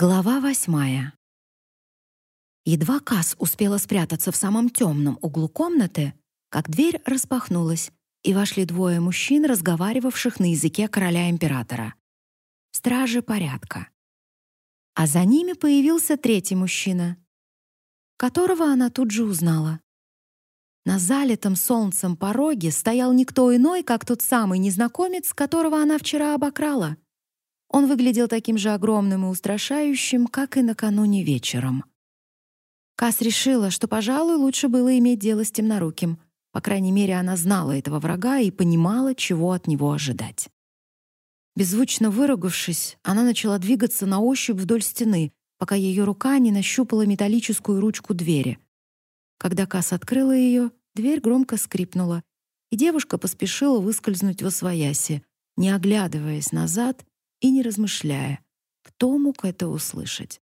Глава восьмая. Едва Кас успела спрятаться в самом темном углу комнаты, как дверь распахнулась, и вошли двое мужчин, разговаривавших на языке короля-императора. Стражи порядка. А за ними появился третий мужчина, которого она тут же узнала. На залитом солнцем пороге стоял никто иной, как тот самый незнакомец, которого она вчера обокрала — он выглядел таким же огромным и устрашающим, как и накануне вечером. Кас решила, что, пожалуй, лучше было иметь дело с темноруким. По крайней мере, она знала этого врага и понимала, чего от него ожидать. Беззвучно выругавшись, она начала двигаться на ощупь вдоль стены, пока ее рука не нащупала металлическую ручку двери. Когда Кас открыла ее, дверь громко скрипнула, и девушка поспешила выскользнуть во свояси, не оглядываясь назад и не размышляя, кто мог это услышать.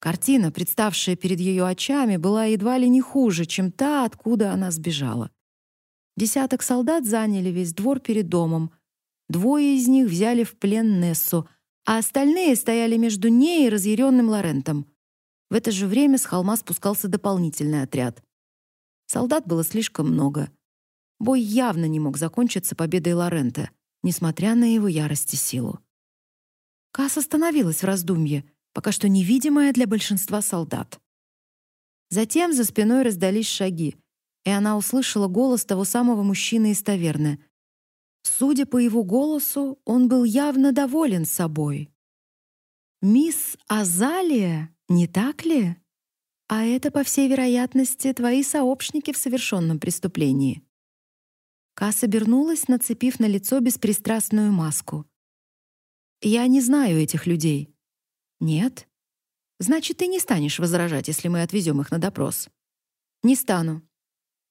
Картина, представшая перед ее очами, была едва ли не хуже, чем та, откуда она сбежала. Десяток солдат заняли весь двор перед домом. Двое из них взяли в плен Нессу, а остальные стояли между ней и разъяренным Лорентом. В это же время с холма спускался дополнительный отряд. Солдат было слишком много. Бой явно не мог закончиться победой Лорента, несмотря на его ярость и силу. Кас остановилась в раздумье, пока что невидимая для большинства солдат. Затем за спиной раздались шаги, и она услышала голос того самого мужчины из таверны. Судя по его голосу, он был явно доволен собой. «Мисс Азалия, не так ли? А это, по всей вероятности, твои сообщники в совершенном преступлении». Кас обернулась, нацепив на лицо беспристрастную маску. Я не знаю этих людей. Нет? Значит, ты не станешь возражать, если мы отвезем их на допрос. Не стану.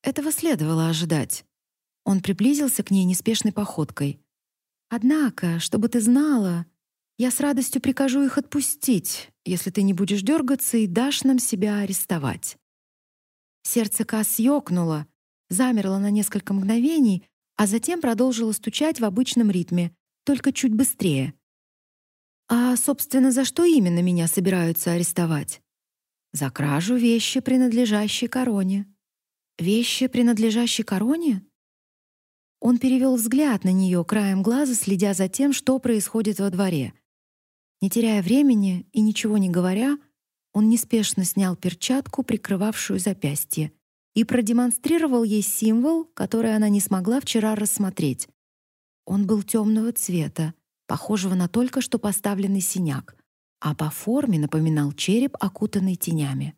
Этого следовало ожидать. Он приблизился к ней неспешной походкой. Однако, чтобы ты знала, я с радостью прикажу их отпустить, если ты не будешь дергаться и дашь нам себя арестовать. Сердце Кас ёкнуло, замерло на несколько мгновений, а затем продолжило стучать в обычном ритме, только чуть быстрее. А, собственно, за что именно меня собираются арестовать? За кражу вещи, принадлежащей короне. Вещи, принадлежащей короне? Он перевел взгляд на нее краем глаза, следя за тем, что происходит во дворе. Не теряя времени и ничего не говоря, он неспешно снял перчатку, прикрывавшую запястье, и продемонстрировал ей символ, который она не смогла вчера рассмотреть. Он был темного цвета, похожего на только что поставленный синяк, а по форме напоминал череп, окутанный тенями.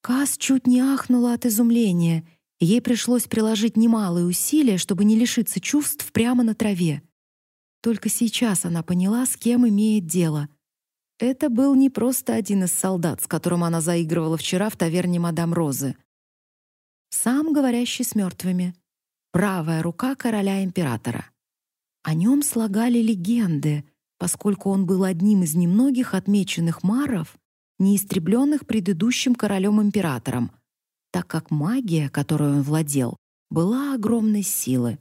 Кас чуть не ахнула от изумления, ей пришлось приложить немалые усилия, чтобы не лишиться чувств прямо на траве. Только сейчас она поняла, с кем имеет дело. Это был не просто один из солдат, с которым она заигрывала вчера в таверне мадам Розы. Сам говорящий с мертвыми. Правая рука короля императора. О нем слагали легенды, поскольку он был одним из немногих отмеченных маров, не истребленных предыдущим королем-императором, так как магия, которой он владел, была огромной силы.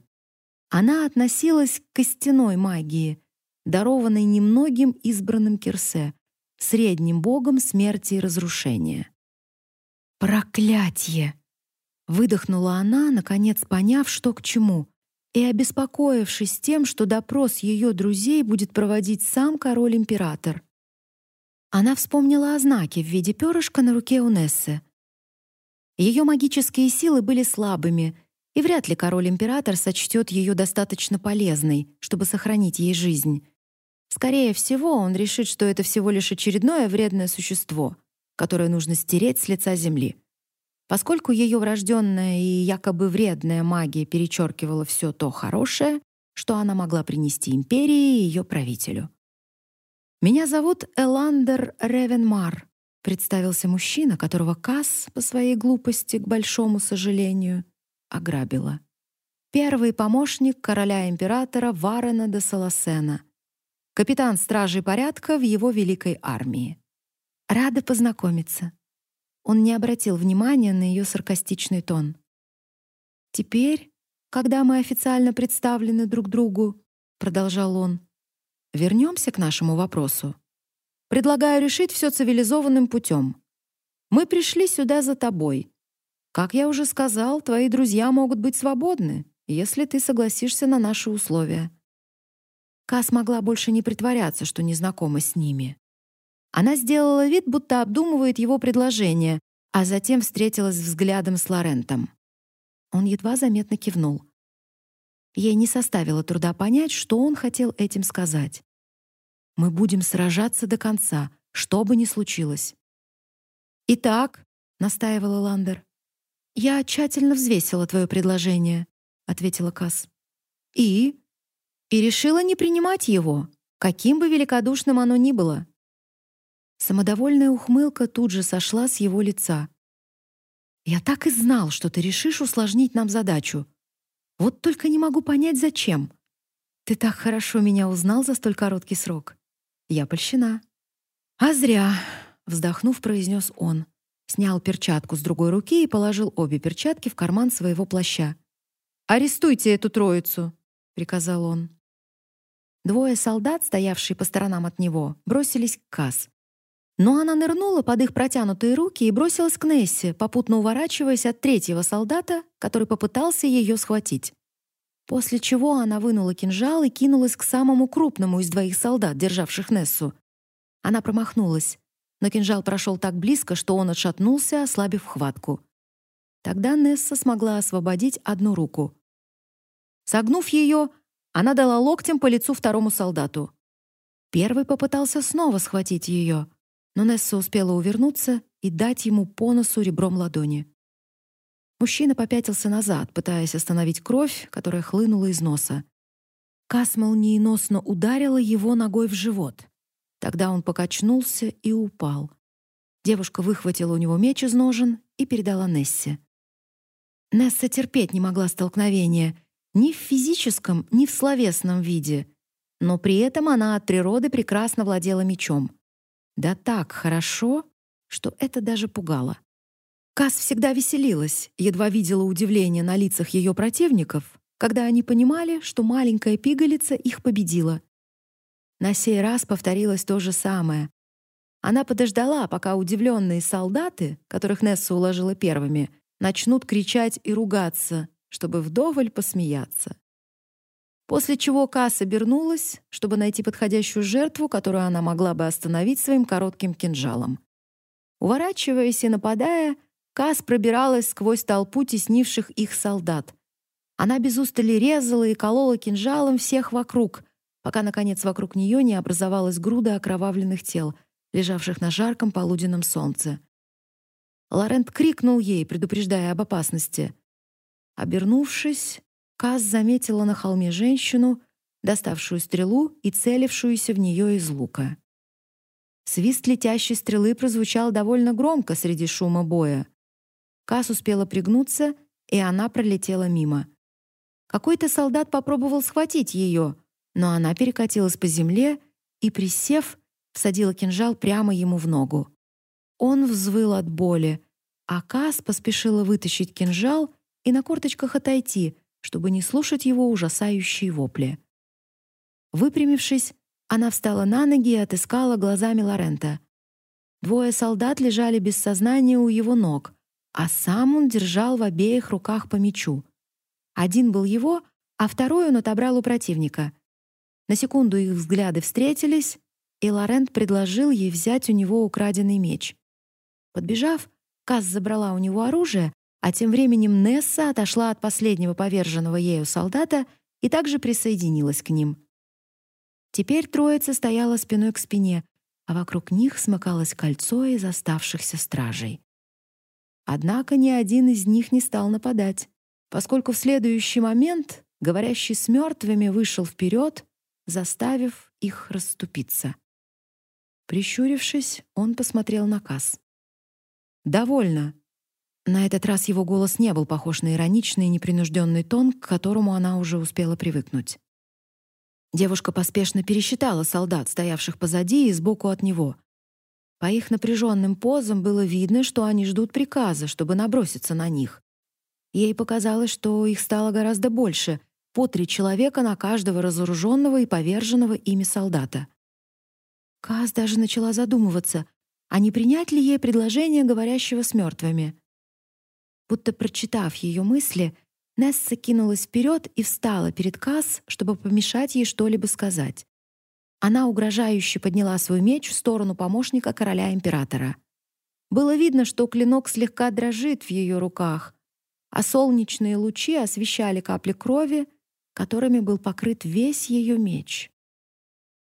Она относилась к костяной магии, дарованной немногим избранным Кирсе, средним богом смерти и разрушения. «Проклятье!» — выдохнула она, наконец поняв, что к чему, и обеспокоившись тем, что допрос ее друзей будет проводить сам король-император. Она вспомнила о знаке в виде перышка на руке Унессы. Ее магические силы были слабыми, и вряд ли король-император сочтет ее достаточно полезной, чтобы сохранить ей жизнь. Скорее всего, он решит, что это всего лишь очередное вредное существо, которое нужно стереть с лица земли. Поскольку ее врожденная и якобы вредная магия перечеркивала все то хорошее, что она могла принести империи и ее правителю. «Меня зовут Эландер Ревенмар», — представился мужчина, которого Касс, по своей глупости, к большому сожалению, ограбила. Первый помощник короля-императора Варена де Саласена, капитан стражей порядка в его великой армии. Рада познакомиться. Он не обратил внимания на ее саркастичный тон. «Теперь, когда мы официально представлены друг другу», — продолжал он, — «вернемся к нашему вопросу. Предлагаю решить все цивилизованным путем. Мы пришли сюда за тобой. Как я уже сказал, твои друзья могут быть свободны, если ты согласишься на наши условия. Кас могла больше не притворяться, что не знакома с ними. Она сделала вид, будто обдумывает его предложение, а затем встретилась взглядом с Лорентом. Он едва заметно кивнул. Ей не составило труда понять, что он хотел этим сказать. Мы будем сражаться до конца, что бы ни случилось. Итак, настаивала Ландер. Я тщательно взвесила твое предложение, ответила Кас. И и решила не принимать его, каким бы великодушным оно ни было. Самодовольная ухмылка тут же сошла с его лица. Я так и знал, что ты решишь усложнить нам задачу. Вот только не могу понять зачем. Ты так хорошо меня узнал за столь короткий срок. Я польщена. А зря, вздохнув, произнес он. Снял перчатку с другой руки и положил обе перчатки в карман своего плаща. Арестуйте эту троицу, приказал он. Двое солдат, стоявшие по сторонам от него, бросились к Кас. Но она нырнула под их протянутые руки и бросилась к Нессе, попутно уворачиваясь от третьего солдата, который попытался ее схватить. После чего она вынула кинжал и кинулась к самому крупному из двоих солдат, державших Нессу. Она промахнулась, но кинжал прошел так близко, что он отшатнулся, ослабив хватку. Тогда Несса смогла освободить одну руку. Согнув ее, она дала локтем по лицу второму солдату. Первый попытался снова схватить ее, но Несса успела увернуться и дать ему по носу ребром ладони. Мужчина попятился назад, пытаясь остановить кровь, которая хлынула из носа. Кас молниеносно ударила его ногой в живот. Тогда он покачнулся и упал. Девушка выхватила у него меч из ножен и передала Нессе. Несса терпеть не могла столкновения ни в физическом, ни в словесном виде, но при этом она от природы прекрасно владела мечом. Да так хорошо, что это даже пугало. Кас всегда веселилась, едва видела удивление на лицах ее противников, когда они понимали, что маленькая пигалица их победила. На сей раз повторилось то же самое. Она подождала, пока удивленные солдаты, которых Несса уложила первыми, начнут кричать и ругаться, чтобы вдоволь посмеяться. После чего Кас обернулась, чтобы найти подходящую жертву, которую она могла бы остановить своим коротким кинжалом. Уворачиваясь и нападая, Кас пробиралась сквозь толпу теснивших их солдат. Она без устали резала и колола кинжалом всех вокруг, пока, наконец, вокруг нее не образовалась груда окровавленных тел, лежавших на жарком полуденном солнце. Лорент крикнул ей, предупреждая об опасности. Обернувшись, Кас заметила на холме женщину, доставшую стрелу и целившуюся в нее из лука. Свист летящей стрелы прозвучал довольно громко среди шума боя. Кас успела пригнуться, и она пролетела мимо. Какой-то солдат попробовал схватить ее, но она перекатилась по земле и, присев, всадила кинжал прямо ему в ногу. Он взвыл от боли, а Кас поспешила вытащить кинжал и на корточках отойти, чтобы не слушать его ужасающие вопли. Выпрямившись, она встала на ноги и отыскала глазами Лорента. Двое солдат лежали без сознания у его ног, а сам он держал в обеих руках по мечу. Один был его, а второй он отобрал у противника. На секунду их взгляды встретились, и Лорент предложил ей взять у него украденный меч. Подбежав, Каз забрала у него оружие, а тем временем Несса отошла от последнего поверженного ею солдата и также присоединилась к ним. Теперь троица стояла спиной к спине, а вокруг них смыкалось кольцо из оставшихся стражей. Однако ни один из них не стал нападать, поскольку в следующий момент говорящий с мертвыми вышел вперед, заставив их расступиться. Прищурившись, он посмотрел на Кас. «Довольно». На этот раз его голос не был похож на ироничный и непринужденный тон, к которому она уже успела привыкнуть. Девушка поспешно пересчитала солдат, стоявших позади и сбоку от него — по их напряженным позам было видно, что они ждут приказа, чтобы наброситься на них. Ей показалось, что их стало гораздо больше, по три человека на каждого разоруженного и поверженного ими солдата. Каз даже начала задумываться, а не принять ли ей предложение говорящего с мертвыми. Будто прочитав ее мысли, Несса кинулась вперед и встала перед Каз, чтобы помешать ей что-либо сказать. Она угрожающе подняла свой меч в сторону помощника короля императора. Было видно, что клинок слегка дрожит в ее руках, а солнечные лучи освещали капли крови, которыми был покрыт весь ее меч.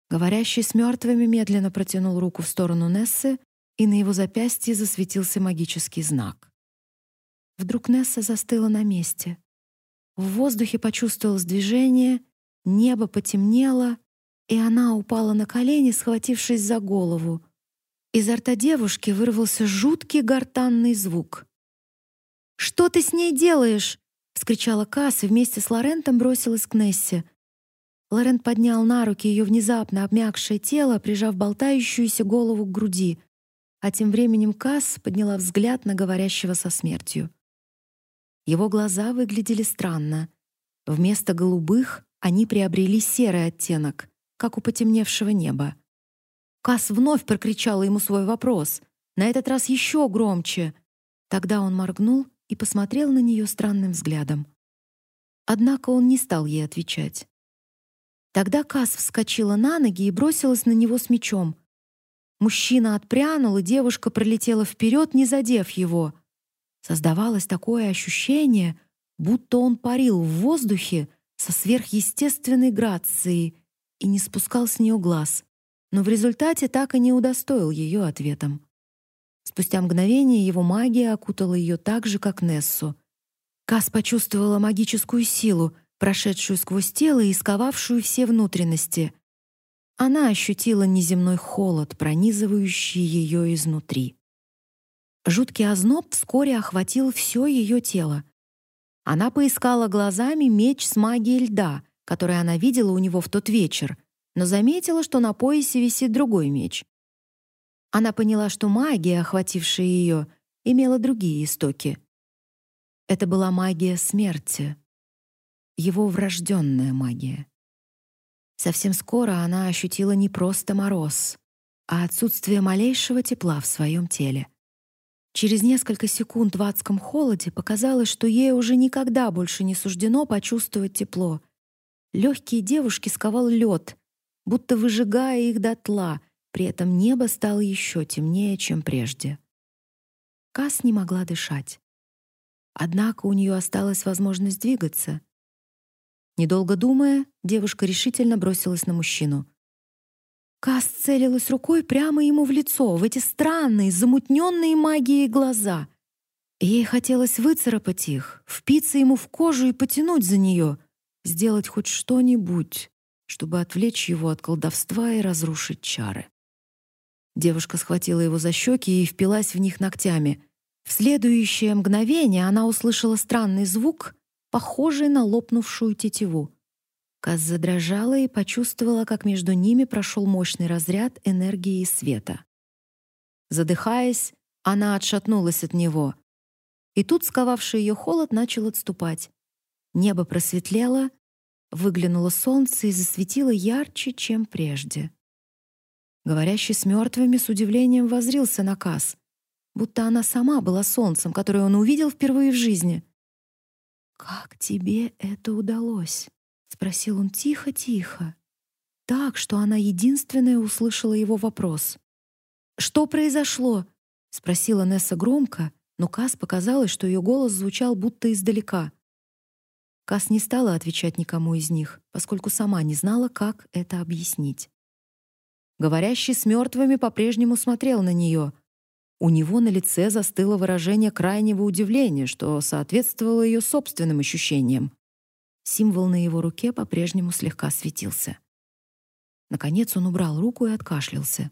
Говорящий с мертвыми медленно протянул руку в сторону Нессы, и на его запястье засветился магический знак. Вдруг Несса застыла на месте. В воздухе почувствовалось движение, небо потемнело, и она упала на колени, схватившись за голову. Изо рта девушки вырвался жуткий гортанный звук. «Что ты с ней делаешь?» — вскричала Касс и вместе с Лорентом бросилась к Нессе. Лорент поднял на руки ее внезапно обмякшее тело, прижав болтающуюся голову к груди, а тем временем Касс подняла взгляд на говорящего со смертью. Его глаза выглядели странно. Вместо голубых они приобрели серый оттенок, как у потемневшего неба. Кас вновь прокричала ему свой вопрос, на этот раз еще громче. Тогда он моргнул и посмотрел на нее странным взглядом. Однако он не стал ей отвечать. Тогда Кас вскочила на ноги и бросилась на него с мечом. Мужчина отпрянул, и девушка пролетела вперед, не задев его. Создавалось такое ощущение, будто он парил в воздухе со сверхъестественной грацией и не спускал с нее глаз, но в результате так и не удостоил ее ответом. Спустя мгновение его магия окутала ее так же, как Нессу. Кас почувствовала магическую силу, прошедшую сквозь тело и сковавшую все внутренности. Она ощутила неземной холод, пронизывающий ее изнутри. Жуткий озноб вскоре охватил все ее тело. Она поискала глазами меч с магией льда, который она видела у него в тот вечер, но заметила, что на поясе висит другой меч. Она поняла, что магия, охватившая ее, имела другие истоки. Это была магия смерти, его врожденная магия. Совсем скоро она ощутила не просто мороз, а отсутствие малейшего тепла в своем теле. Через несколько секунд в адском холоде показалось, что ей уже никогда больше не суждено почувствовать тепло — Легкие девушки сковал лед, будто выжигая их дотла, при этом небо стало еще темнее, чем прежде. Кас не могла дышать. Однако у нее осталась возможность двигаться. Недолго думая, девушка решительно бросилась на мужчину. Кас целилась рукой прямо ему в лицо, в эти странные, замутненные магией глаза. Ей хотелось выцарапать их, впиться ему в кожу и потянуть за нее — сделать хоть что-нибудь, чтобы отвлечь его от колдовства и разрушить чары. Девушка схватила его за щеки и впилась в них ногтями. В следующее мгновение она услышала странный звук, похожий на лопнувшую тетиву. Каз задрожала и почувствовала, как между ними прошел мощный разряд энергии и света. Задыхаясь, она отшатнулась от него. И тут сковавший ее холод начал отступать. Небо просветлело, выглянуло солнце и засветило ярче, чем прежде. Говорящий с мертвыми с удивлением воззрился на Кас, будто она сама была солнцем, которое он увидел впервые в жизни. «Как тебе это удалось?» — спросил он тихо-тихо, так, что она единственная услышала его вопрос. «Что произошло?» — спросила Несса громко, но Кас показалось, что ее голос звучал будто издалека. Кас не стала отвечать никому из них, поскольку сама не знала, как это объяснить. Говорящий с мертвыми по-прежнему смотрел на нее. У него на лице застыло выражение крайнего удивления, что соответствовало ее собственным ощущениям. Символ на его руке по-прежнему слегка светился. Наконец он убрал руку и откашлялся.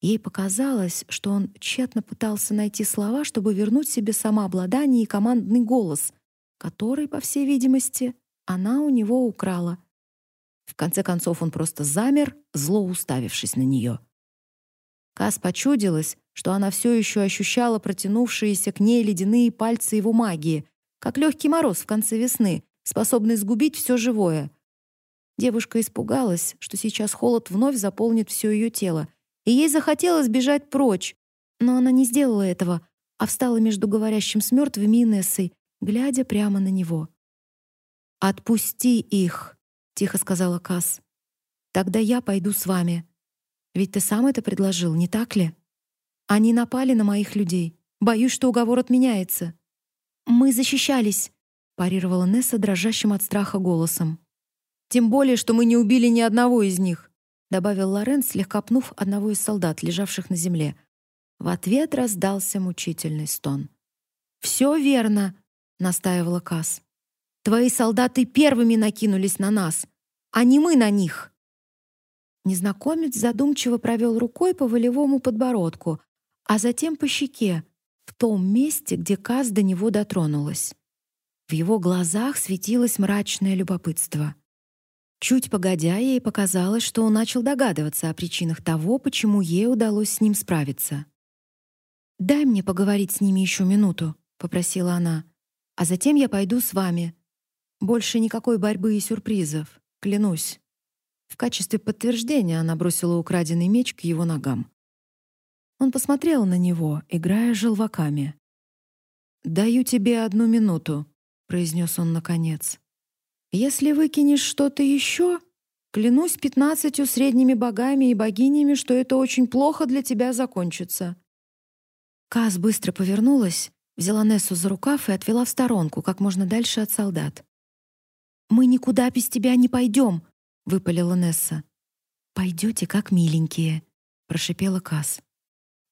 Ей показалось, что он тщетно пытался найти слова, чтобы вернуть себе самообладание и командный голос, который, по всей видимости, она у него украла. В конце концов он просто замер, зло уставившись на нее. Кас почудилось, что она все еще ощущала протянувшиеся к ней ледяные пальцы его магии, как легкий мороз в конце весны, способный сгубить все живое. Девушка испугалась, что сейчас холод вновь заполнит все ее тело, и ей захотелось бежать прочь, но она не сделала этого, а встала между говорящим с мертвыми и глядя прямо на него. «Отпусти их», — тихо сказала Касс. «Тогда я пойду с вами. Ведь ты сам это предложил, не так ли? Они напали на моих людей. Боюсь, что уговор отменяется». «Мы защищались», — парировала Несса дрожащим от страха голосом. «Тем более, что мы не убили ни одного из них», — добавил Лорен, слегка пнув одного из солдат, лежавших на земле — в ответ раздался мучительный стон. «Все верно», — настаивала Кас. «Твои солдаты первыми накинулись на нас, а не мы на них». Незнакомец задумчиво провел рукой по волевому подбородку, а затем по щеке, в том месте, где Кас до него дотронулась. В его глазах светилось мрачное любопытство. Чуть погодя, ей показалось, что он начал догадываться о причинах того, почему ей удалось с ним справиться. «Дай мне поговорить с ними еще минуту», — попросила она. «А затем я пойду с вами. Больше никакой борьбы и сюрпризов, клянусь». В качестве подтверждения она бросила украденный меч к его ногам. Он посмотрел на него, играя желваками. «Даю тебе одну минуту», — произнес он наконец. «Если выкинешь что-то еще, клянусь пятнадцатью средними богами и богинями, что это очень плохо для тебя закончится». Каз быстро повернулась, взяла Нессу за рукав и отвела в сторонку, как можно дальше от солдат. «Мы никуда без тебя не пойдем», — выпалила Несса. «Пойдете, как миленькие», — прошипела Каз.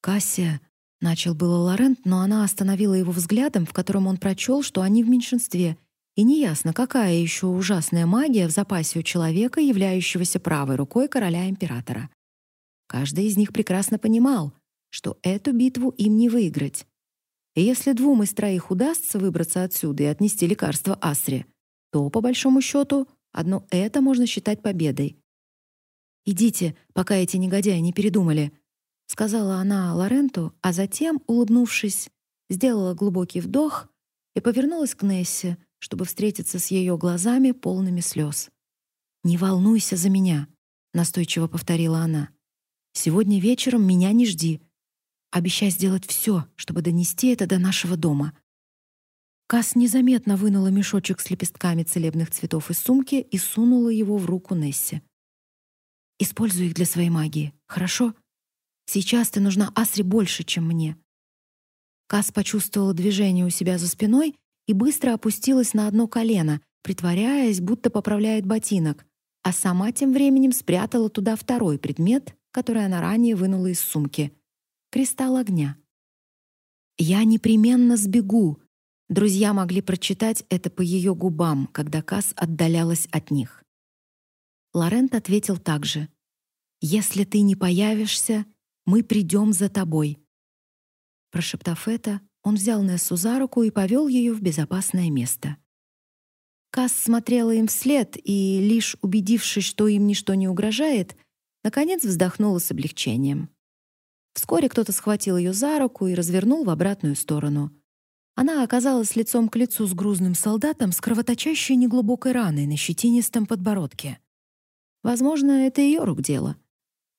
«Кассия», — начал было Лорент, но она остановила его взглядом, в котором он прочел, что они в меньшинстве, и неясно, какая еще ужасная магия в запасе у человека, являющегося правой рукой короля-императора. Каждый из них прекрасно понимал — что эту битву им не выиграть. И если двум из троих удастся выбраться отсюда и отнести лекарство Асре, то, по большому счету, одно это можно считать победой. «Идите, пока эти негодяи не передумали», — сказала она Лоренту, а затем, улыбнувшись, сделала глубокий вдох и повернулась к Нессе, чтобы встретиться с ее глазами, полными слез. «Не волнуйся за меня», — настойчиво повторила она. «Сегодня вечером меня не жди. Обещай сделать все, чтобы донести это до нашего дома. Кас незаметно вынула мешочек с лепестками целебных цветов из сумки и сунула его в руку Несси. Используй их для своей магии, хорошо? Сейчас ты нужна Асре больше, чем мне. Кас почувствовала движение у себя за спиной и быстро опустилась на одно колено, притворяясь, будто поправляет ботинок, а сама тем временем спрятала туда второй предмет, который она ранее вынула из сумки — кристалл огня. «Я непременно сбегу», Друзья могли прочитать это по ее губам, когда Кас отдалялась от них. Лорент ответил также: «Если ты не появишься, мы придем за тобой». Прошептав это, он взял Нессу за руку и повел ее в безопасное место. Кас смотрела им вслед и, лишь убедившись, что им ничто не угрожает, наконец вздохнула с облегчением. Вскоре кто-то схватил ее за руку и развернул в обратную сторону. Она оказалась лицом к лицу с грузным солдатом с кровоточащей неглубокой раной на щетинистом подбородке. Возможно, это ее рук дело.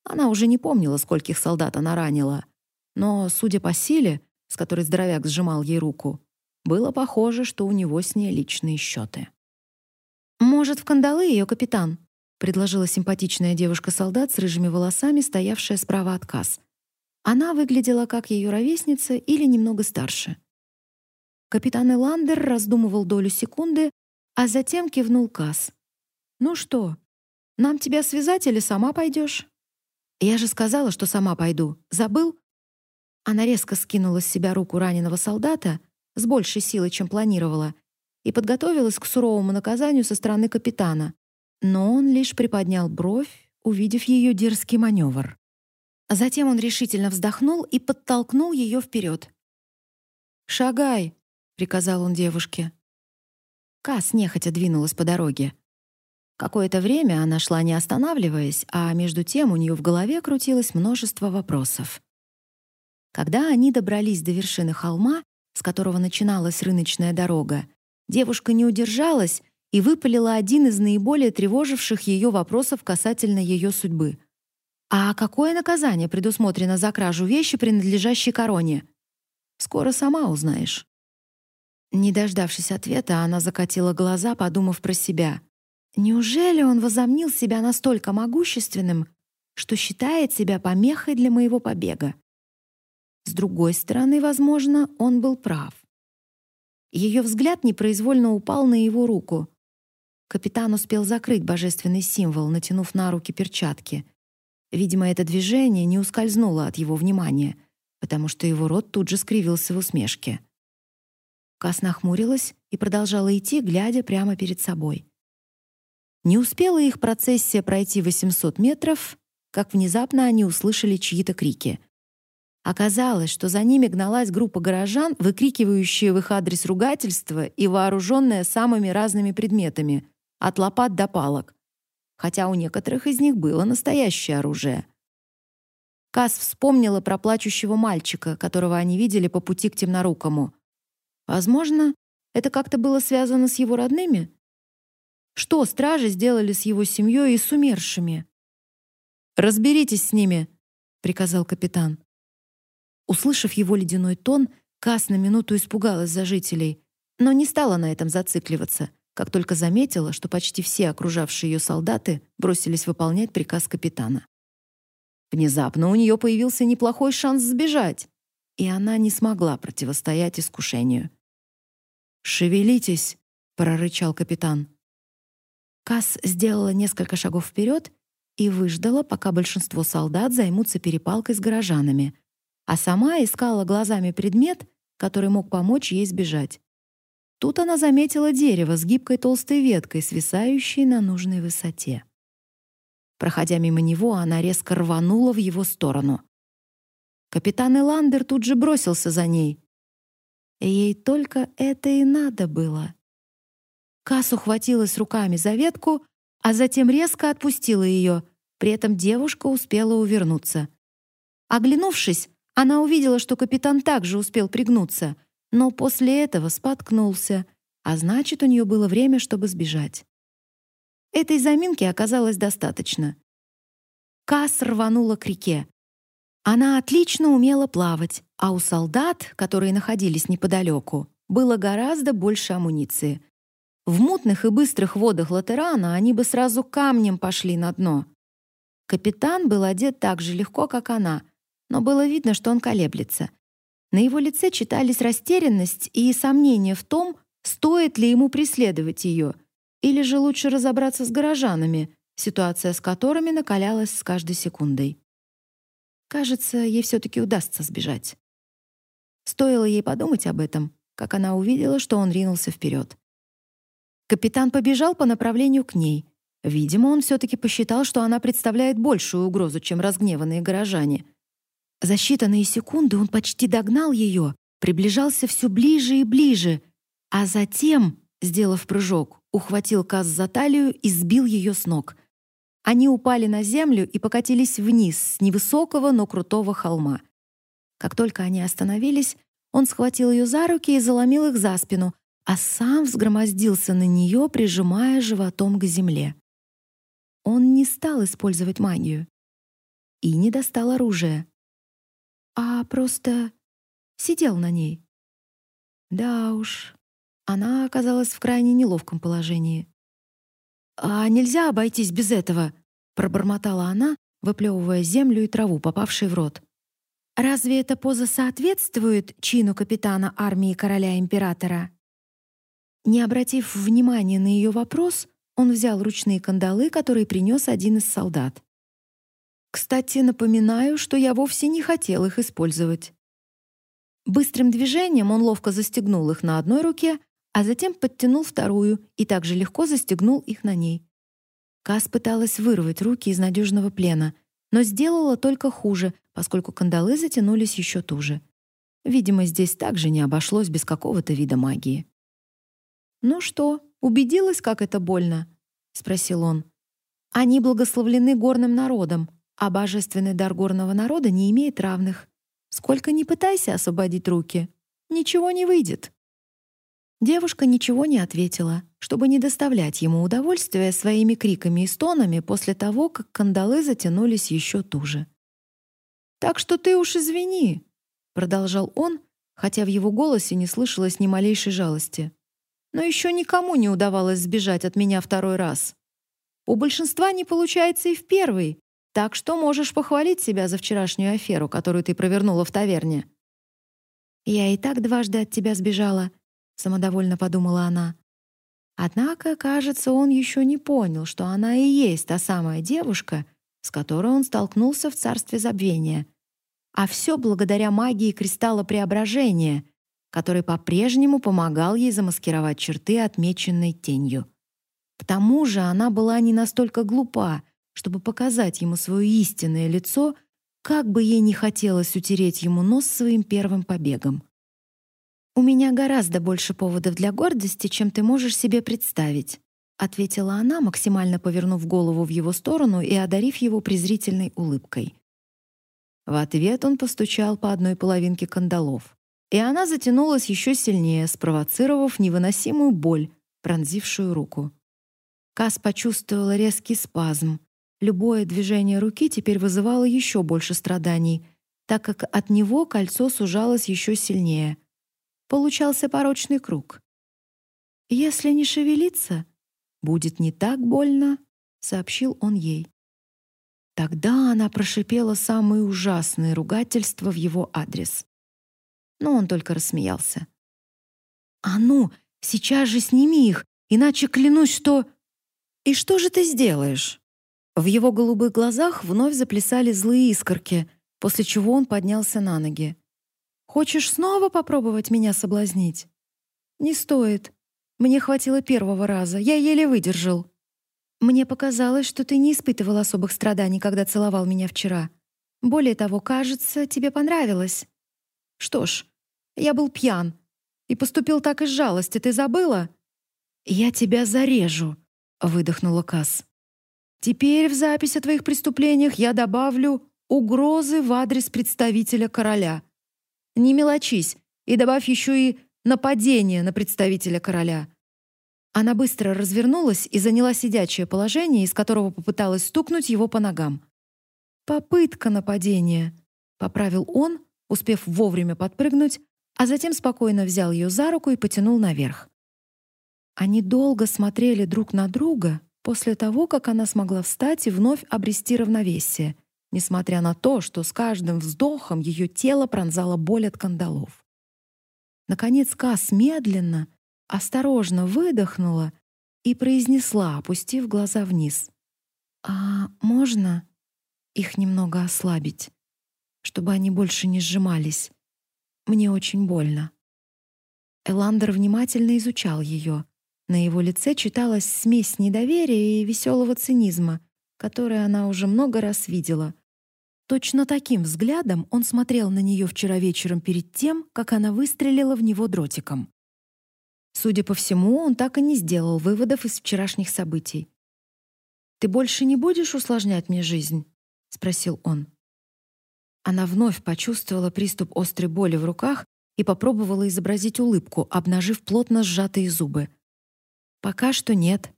Она уже не помнила, скольких солдат она ранила, но, судя по силе, с которой здоровяк сжимал ей руку, было похоже, что у него с ней личные счеты. «Может, в кандалы ее капитан?» — предложила симпатичная девушка-солдат с рыжими волосами, стоявшая справа от касс. Она выглядела как ее ровесница или немного старше. Капитан Эландер раздумывал долю секунды, а затем кивнул Касс. «Ну что, нам тебя связать или сама пойдешь?» «Я же сказала, что сама пойду. Забыл?» Она резко скинула с себя руку раненого солдата с большей силой, чем планировала, и подготовилась к суровому наказанию со стороны капитана. Но он лишь приподнял бровь, увидев ее дерзкий маневр. Затем он решительно вздохнул и подтолкнул ее вперед. «Шагай!» — приказал он девушке. Кас нехотя двинулась по дороге. Какое-то время она шла не останавливаясь, а между тем у нее в голове крутилось множество вопросов. Когда они добрались до вершины холма, с которого начиналась рыночная дорога, девушка не удержалась и выпалила один из наиболее тревоживших ее вопросов касательно ее судьбы. А какое наказание предусмотрено за кражу вещи, принадлежащей короне? Скоро сама узнаешь. Не дождавшись ответа, она закатила глаза, подумав про себя. Неужели он возомнил себя настолько могущественным, что считает себя помехой для моего побега? С другой стороны, возможно, он был прав. Ее взгляд непроизвольно упал на его руку. Капитан успел закрыть божественный символ, натянув на руки перчатки. Видимо, это движение не ускользнуло от его внимания, потому что его рот тут же скривился в усмешке. Кас нахмурилась и продолжала идти, глядя прямо перед собой. Не успела их процессия пройти 800 метров, как внезапно они услышали чьи-то крики. Оказалось, что за ними гналась группа горожан, выкрикивающая в их адрес ругательства и вооруженная самыми разными предметами, от лопат до палок, хотя у некоторых из них было настоящее оружие. Кас вспомнила про плачущего мальчика, которого они видели по пути к темнорукому. Возможно, это как-то было связано с его родными? Что стражи сделали с его семьей и с умершими? «Разберитесь с ними», — приказал капитан. Услышав его ледяной тон, Кас на минуту испугалась за жителей, но не стала на этом зацикливаться, как только заметила, что почти все окружавшие ее солдаты бросились выполнять приказ капитана. Внезапно у нее появился неплохой шанс сбежать, и она не смогла противостоять искушению. «Шевелитесь!» — прорычал капитан. Касс сделала несколько шагов вперед и выждала, пока большинство солдат займутся перепалкой с горожанами, а сама искала глазами предмет, который мог помочь ей сбежать. Тут она заметила дерево с гибкой толстой веткой, свисающей на нужной высоте. Проходя мимо него, она резко рванула в его сторону. Капитан Эландер тут же бросился за ней, Ей только это и надо было. Кас ухватилась руками за ветку, а затем резко отпустила ее. При этом девушка успела увернуться. Оглянувшись, она увидела, что капитан также успел пригнуться, но после этого споткнулся, а значит, у нее было время, чтобы сбежать. Этой заминки оказалось достаточно. Кас рванула к реке. Она отлично умела плавать, а у солдат, которые находились неподалеку, было гораздо больше амуниции. В мутных и быстрых водах Латерана они бы сразу камнем пошли на дно. Капитан был одет так же легко, как она, но было видно, что он колеблется. На его лице читались растерянность и сомнение в том, стоит ли ему преследовать ее, или же лучше разобраться с горожанами, ситуация с которыми накалялась с каждой секундой. Кажется, ей все-таки удастся сбежать. Стоило ей подумать об этом, как она увидела, что он ринулся вперед. Капитан побежал по направлению к ней. Видимо, он все-таки посчитал, что она представляет большую угрозу, чем разгневанные горожане. За считанные секунды он почти догнал ее, приближался все ближе и ближе, а затем, сделав прыжок, ухватил Каз за талию и сбил ее с ног — они упали на землю и покатились вниз с невысокого, но крутого холма. Как только они остановились, он схватил ее за руки и заломил их за спину, а сам взгромоздился на нее, прижимая животом к земле. Он не стал использовать магию и не достал оружия, а просто сидел на ней. Да уж, она оказалась в крайне неловком положении. «А нельзя обойтись без этого?» — пробормотала она, выплевывая землю и траву, попавшие в рот. «Разве эта поза соответствует чину капитана армии короля-императора?» Не обратив внимания на ее вопрос, он взял ручные кандалы, которые принес один из солдат. «Кстати, напоминаю, что я вовсе не хотел их использовать». Быстрым движением он ловко застегнул их на одной руке, а затем подтянул вторую и также легко застегнул их на ней. Кас пыталась вырвать руки из надежного плена, но сделала только хуже, поскольку кандалы затянулись еще туже. Видимо, здесь также не обошлось без какого-то вида магии. «Ну что, убедилась, как это больно?» — спросил он. «Они благословлены горным народом, а божественный дар горного народа не имеет равных. Сколько ни пытайся освободить руки, ничего не выйдет». Девушка ничего не ответила, чтобы не доставлять ему удовольствия своими криками и стонами после того, как кандалы затянулись еще туже. «Так что ты уж извини», — продолжал он, хотя в его голосе не слышалось ни малейшей жалости. «Но еще никому не удавалось сбежать от меня второй раз. У большинства не получается и в первый, так что можешь похвалить себя за вчерашнюю аферу, которую ты провернула в таверне». «Я и так дважды от тебя сбежала», — самодовольно подумала она. Однако, кажется, он еще не понял, что она и есть та самая девушка, с которой он столкнулся в царстве забвения. А все благодаря магии кристалла преображения, который по-прежнему помогал ей замаскировать черты, отмеченной тенью. К тому же она была не настолько глупа, чтобы показать ему свое истинное лицо, как бы ей не хотелось утереть ему нос своим первым побегом. «У меня гораздо больше поводов для гордости, чем ты можешь себе представить», ответила она, максимально повернув голову в его сторону и одарив его презрительной улыбкой. В ответ он постучал по одной половинке кандалов, и она затянулась еще сильнее, спровоцировав невыносимую боль, пронзившую руку. Кас почувствовала резкий спазм. Любое движение руки теперь вызывало еще больше страданий, так как от него кольцо сужалось еще сильнее. Получался порочный круг. «Если не шевелиться, будет не так больно», — сообщил он ей. Тогда она прошипела самые ужасные ругательства в его адрес. Но он только рассмеялся. «А ну, сейчас же сними их, иначе клянусь, что...» «И что же ты сделаешь?» В его голубых глазах вновь заплясали злые искорки, после чего он поднялся на ноги. «Хочешь снова попробовать меня соблазнить?» «Не стоит. Мне хватило первого раза, я еле выдержал». Мне показалось, что ты не испытывал особых страданий, когда целовал меня вчера. Более того, кажется, тебе понравилось. Что ж, я был пьян и поступил так из жалости. Ты забыла? Я тебя зарежу, выдохнула Кас. Теперь в запись о твоих преступлениях я добавлю угрозы в адрес представителя короля. Не мелочись и добавь еще и нападение на представителя короля. Она быстро развернулась и заняла сидячее положение, из которого попыталась стукнуть его по ногам. «Попытка нападения», — поправил он, успев вовремя подпрыгнуть, а затем спокойно взял ее за руку и потянул наверх. Они долго смотрели друг на друга после того, как она смогла встать и вновь обрести равновесие, несмотря на то, что с каждым вздохом ее тело пронзала боль от кандалов. Наконец Кас медленно, осторожно выдохнула и произнесла, опустив глаза вниз. «А можно их немного ослабить, чтобы они больше не сжимались? Мне очень больно». Эландер внимательно изучал ее. На его лице читалась смесь недоверия и веселого цинизма, который она уже много раз видела. Точно таким взглядом он смотрел на нее вчера вечером перед тем, как она выстрелила в него дротиком. Судя по всему, он так и не сделал выводов из вчерашних событий. «Ты больше не будешь усложнять мне жизнь?» — спросил он. Она вновь почувствовала приступ острой боли в руках и попробовала изобразить улыбку, обнажив плотно сжатые зубы. «Пока что нет.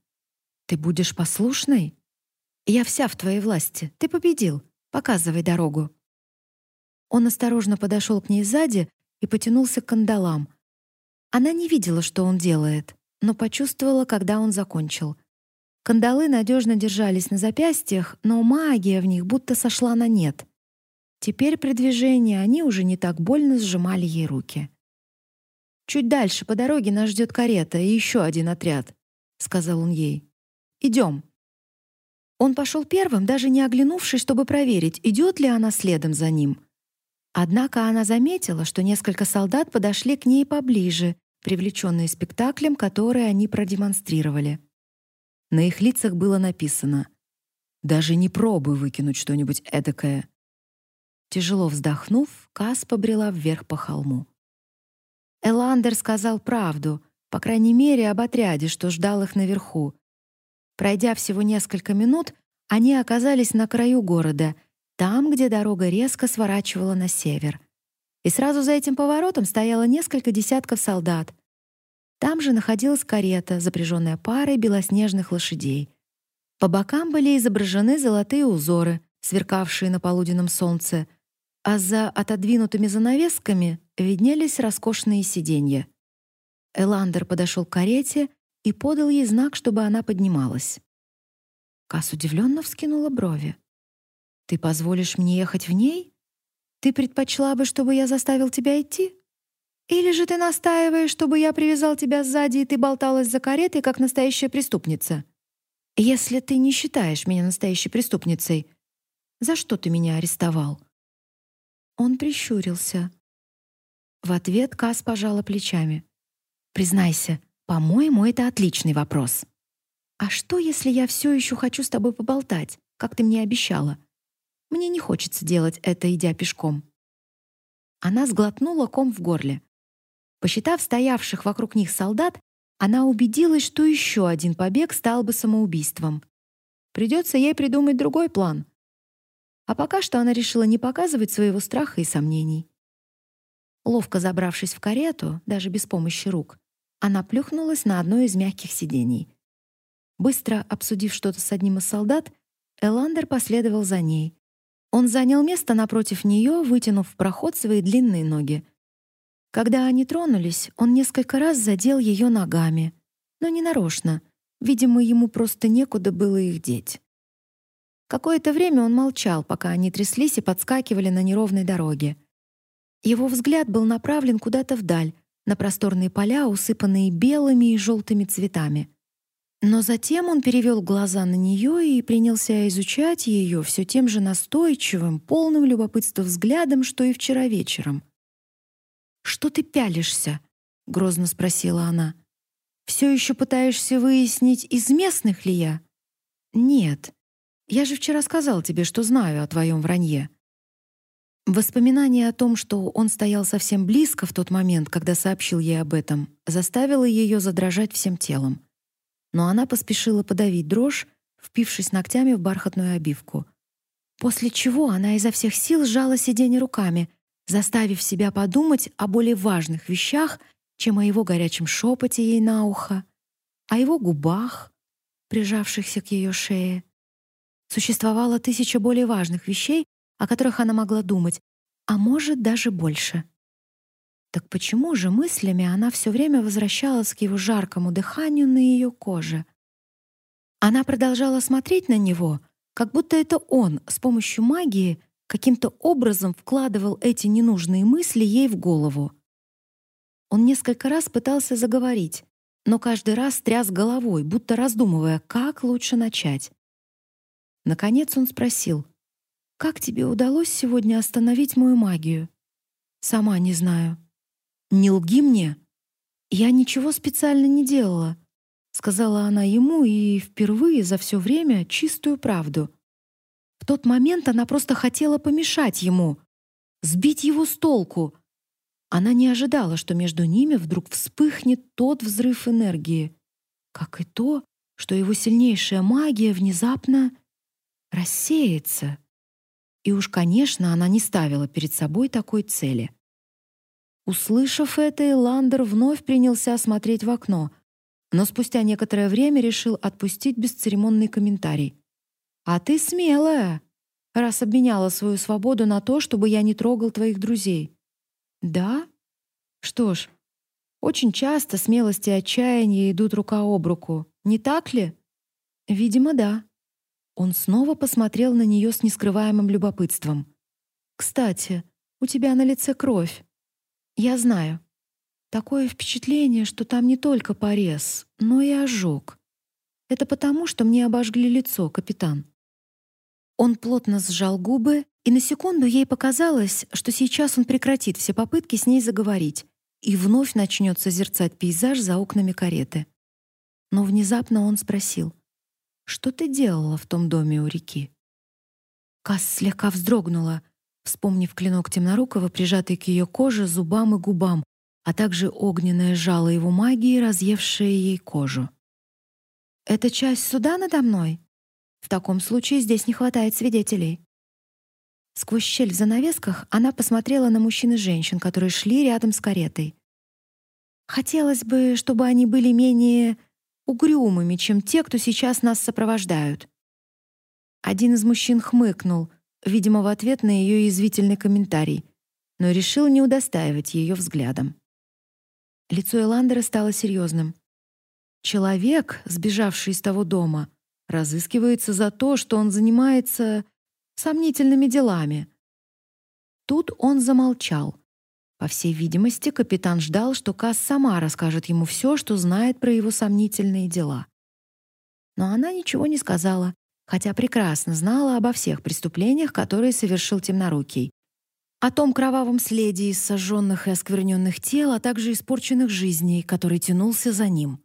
Ты будешь послушной? Я вся в твоей власти. Ты победил. Показывай дорогу». Он осторожно подошел к ней сзади и потянулся к кандалам — она не видела, что он делает, но почувствовала, когда он закончил. Кандалы надежно держались на запястьях, но магия в них будто сошла на нет. Теперь при движении они уже не так больно сжимали ей руки. «Чуть дальше по дороге нас ждет карета и еще один отряд», — сказал он ей. «Идем». Он пошел первым, даже не оглянувшись, чтобы проверить, идет ли она следом за ним. Однако она заметила, что несколько солдат подошли к ней поближе, привлеченные спектаклем, который они продемонстрировали. На их лицах было написано «Даже не пробуй выкинуть что-нибудь эдакое». Тяжело вздохнув, Кас побрела вверх по холму. Эландер сказал правду, по крайней мере, об отряде, что ждал их наверху. Пройдя всего несколько минут, они оказались на краю города — там, где дорога резко сворачивала на север. И сразу за этим поворотом стояло несколько десятков солдат. Там же находилась карета, запряженная парой белоснежных лошадей. По бокам были изображены золотые узоры, сверкавшие на полуденном солнце, а за отодвинутыми занавесками виднелись роскошные сиденья. Эландер подошел к карете и подал ей знак, чтобы она поднималась. Кас удивленно вскинула брови. «Ты позволишь мне ехать в ней? Ты предпочла бы, чтобы я заставил тебя идти? Или же ты настаиваешь, чтобы я привязал тебя сзади, и ты болталась за каретой, как настоящая преступница? Если ты не считаешь меня настоящей преступницей, за что ты меня арестовал?» Он прищурился. В ответ Кас пожала плечами. «Признайся, по-моему, это отличный вопрос. А что, если я все еще хочу с тобой поболтать, как ты мне обещала? Мне не хочется делать это, идя пешком». Она сглотнула ком в горле. Посчитав стоявших вокруг них солдат, она убедилась, что еще один побег стал бы самоубийством. Придется ей придумать другой план. А пока что она решила не показывать своего страха и сомнений. Ловко забравшись в карету, даже без помощи рук, она плюхнулась на одно из мягких сидений. Быстро обсудив что-то с одним из солдат, Эландер последовал за ней. Он занял место напротив нее, вытянув в проход свои длинные ноги. Когда они тронулись, он несколько раз задел ее ногами, но не нарочно. Видимо, ему просто некуда было их деть. Какое-то время он молчал, пока они тряслись и подскакивали на неровной дороге. Его взгляд был направлен куда-то вдаль, на просторные поля, усыпанные белыми и желтыми цветами. Но затем он перевел глаза на нее и принялся изучать ее все тем же настойчивым, полным любопытства взглядом, что и вчера вечером. «Что ты пялишься?» — грозно спросила она. «Все еще пытаешься выяснить, из местных ли я?» «Нет. Я же вчера сказал тебе, что знаю о твоем вранье». Воспоминание о том, что он стоял совсем близко в тот момент, когда сообщил ей об этом, заставило ее задрожать всем телом. Но она поспешила подавить дрожь, впившись ногтями в бархатную обивку. После чего она изо всех сил сжала сиденье руками — заставив себя подумать о более важных вещах, чем о его горячем шепоте ей на ухо, о его губах, прижавшихся к ее шее. Существовало тысяча более важных вещей, о которых она могла думать, а может, даже больше. Так почему же мыслями она все время возвращалась к его жаркому дыханию на ее коже? Она продолжала смотреть на него, как будто это он с помощью магии каким-то образом вкладывал эти ненужные мысли ей в голову. Он несколько раз пытался заговорить, но каждый раз тряс головой, будто раздумывая, как лучше начать. Наконец он спросил: "Как тебе удалось сегодня остановить мою магию?" "Сама не знаю". "Не лги мне. Я ничего специально не делала", сказала она ему и впервые за все время чистую правду. В тот момент она просто хотела помешать ему, сбить его с толку. Она не ожидала, что между ними вдруг вспыхнет тот взрыв энергии, как и то, что его сильнейшая магия внезапно рассеется. И уж, конечно, она не ставила перед собой такой цели. Услышав это, Эландер вновь принялся смотреть в окно, но спустя некоторое время решил отпустить бесцеремонный комментарий. А ты смелая, раз обменяла свою свободу на то, чтобы я не трогал твоих друзей. Да? Что ж, очень часто смелость и отчаяние идут рука об руку, не так ли? Видимо, да. Он снова посмотрел на нее с нескрываемым любопытством. Кстати, у тебя на лице кровь. Я знаю. Такое впечатление, что там не только порез, но и ожог. Это потому, что мне обожгли лицо, капитан. Он плотно сжал губы, и на секунду ей показалось, что сейчас он прекратит все попытки с ней заговорить и вновь начнет созерцать пейзаж за окнами кареты. Но внезапно он спросил: "Что ты делала в том доме у реки?" Кас слегка вздрогнула, вспомнив клинок темнорукого, прижатый к ее коже, зубам и губам, а также огненное жало его магии, разъевшее ей кожу. «Это часть суда надо мной?» В таком случае здесь не хватает свидетелей. Сквозь щель в занавесках она посмотрела на мужчин и женщин, которые шли рядом с каретой. Хотелось бы, чтобы они были менее угрюмыми, чем те, кто сейчас нас сопровождают. Один из мужчин хмыкнул, видимо, в ответ на ее язвительный комментарий, но решил не удостаивать ее взглядом. Лицо Эландера стало серьезным. Человек, сбежавший из того дома, разыскивается за то, что он занимается сомнительными делами. Тут он замолчал. По всей видимости, капитан ждал, что Касс сама расскажет ему все, что знает про его сомнительные дела. Но она ничего не сказала, хотя прекрасно знала обо всех преступлениях, которые совершил Темнорукий. О том кровавом следе из сожженных и оскверненных тел, а также испорченных жизней, который тянулся за ним.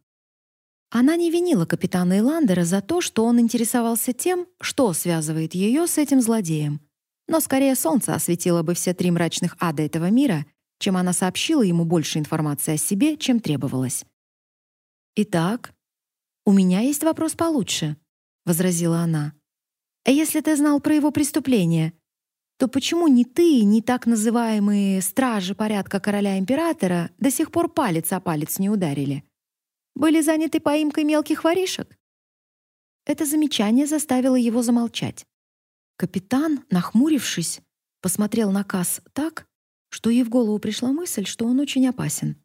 Она не винила капитана Иландера за то, что он интересовался тем, что связывает ее с этим злодеем. Но скорее солнце осветило бы все три мрачных ада этого мира, чем она сообщила ему больше информации о себе, чем требовалось. «Итак, у меня есть вопрос получше», возразила она. А если ты знал про его преступление, то почему ни ты, ни так называемые стражи порядка короля-императора до сих пор палец о палец не ударили? Были заняты поимкой мелких воришек? Это замечание заставило его замолчать. Капитан, нахмурившись, посмотрел на Касс так, что ей в голову пришла мысль, что он очень опасен.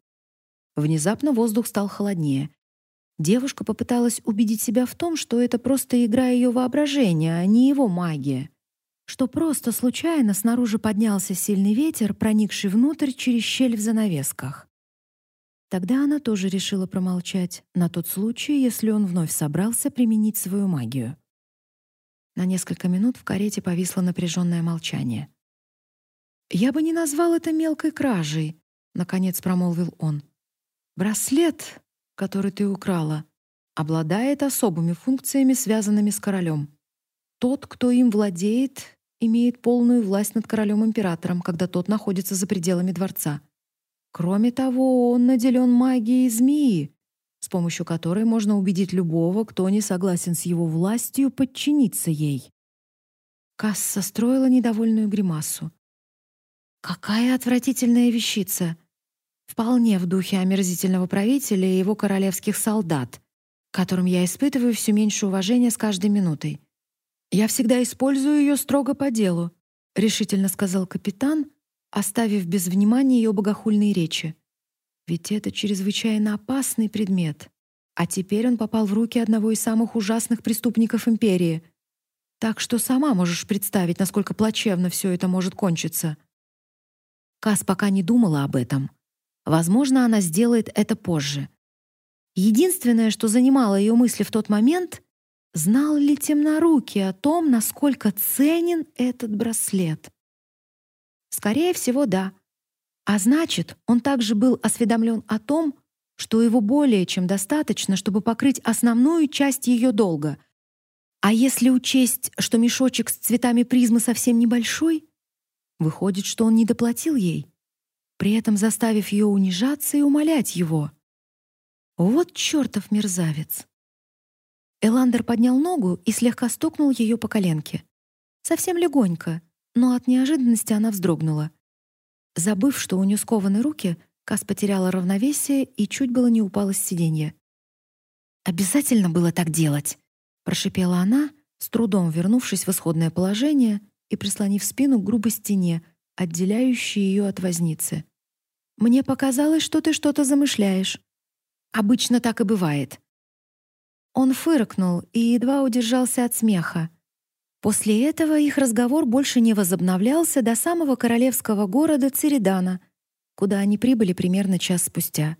Внезапно воздух стал холоднее, Девушка попыталась убедить себя в том, что это просто игра ее воображения, а не его магия. Что просто случайно снаружи поднялся сильный ветер, проникший внутрь через щель в занавесках. Тогда она тоже решила промолчать, на тот случай, если он вновь собрался применить свою магию. На несколько минут в карете повисло напряженное молчание. «Я бы не назвал это мелкой кражей», — наконец промолвил он. «Браслет который ты украла, обладает особыми функциями, связанными с королем. Тот, кто им владеет, имеет полную власть над королем-императором, когда тот находится за пределами дворца. Кроме того, он наделен магией змеи, с помощью которой можно убедить любого, кто не согласен с его властью, подчиниться ей. Касс состроила недовольную гримасу. «Какая отвратительная вещица!» Вполне в духе омерзительного правителя и его королевских солдат, которым я испытываю все меньше уважения с каждой минутой. Я всегда использую ее строго по делу, решительно сказал капитан, оставив без внимания ее богохульные речи. Ведь это чрезвычайно опасный предмет. А теперь он попал в руки одного из самых ужасных преступников империи. Так что сама можешь представить, насколько плачевно все это может кончиться. Кас пока не думала об этом. Возможно, она сделает это позже. Единственное, что занимало ее мысли в тот момент, знал ли темнорукий о том, насколько ценен этот браслет. Скорее всего, да. А значит, он также был осведомлен о том, что его более чем достаточно, чтобы покрыть основную часть ее долга. А если учесть, что мешочек с цветами призмы совсем небольшой, выходит, что он не доплатил ей при этом заставив ее унижаться и умолять его. Вот чертов мерзавец. Эландер поднял ногу и слегка стукнул ее по коленке. Совсем легонько, но от неожиданности она вздрогнула. Забыв, что у нее скованы руки, Кас потеряла равновесие и чуть было не упала с сиденья. «Обязательно было так делать», — прошипела она, с трудом вернувшись в исходное положение и прислонив спину к грубой стене, отделяющей ее от возницы. Мне показалось, что ты что-то замышляешь. Обычно так и бывает. Он фыркнул и едва удержался от смеха. После этого их разговор больше не возобновлялся до самого королевского города Церидана, куда они прибыли примерно час спустя.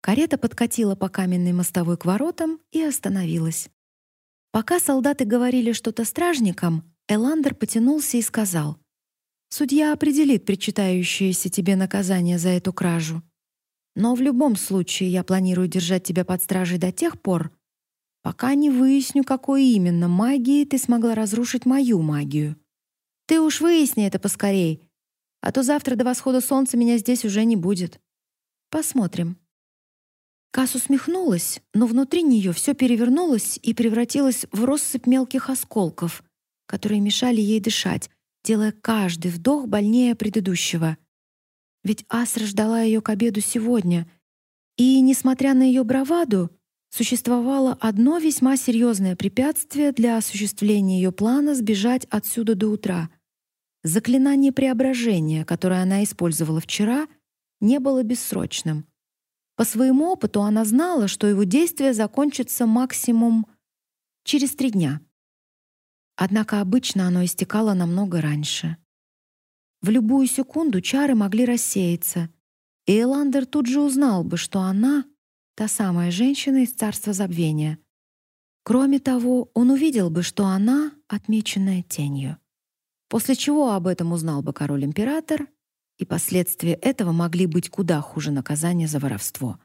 Карета подкатила по каменной мостовой к воротам и остановилась. Пока солдаты говорили что-то стражникам, Эландер потянулся и сказал: Судья определит причитающееся тебе наказание за эту кражу. Но в любом случае я планирую держать тебя под стражей до тех пор, пока не выясню, какой именно магией ты смогла разрушить мою магию. Ты уж выясни это поскорей, а то завтра до восхода солнца меня здесь уже не будет. Посмотрим. Кас усмехнулась, но внутри нее все перевернулось и превратилось в россыпь мелких осколков, которые мешали ей дышать, делая каждый вдох больнее предыдущего. Ведь Асра ждала ее к обеду сегодня, И, несмотря на ее браваду, существовало одно весьма серьезное препятствие для осуществления ее плана сбежать отсюда до утра. Заклинание преображения, которое она использовала вчера, не было бессрочным. По своему опыту она знала, что его действие закончится максимум через три дня. Однако обычно оно истекало намного раньше. В любую секунду чары могли рассеяться, и Эландер тут же узнал бы, что она — та самая женщина из Царства Забвения. Кроме того, он увидел бы, что она — отмеченная тенью. После чего об этом узнал бы король-император, и последствия этого могли быть куда хуже наказания за воровство.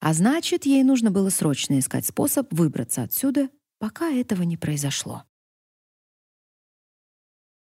А значит, ей нужно было срочно искать способ выбраться отсюда, пока этого не произошло.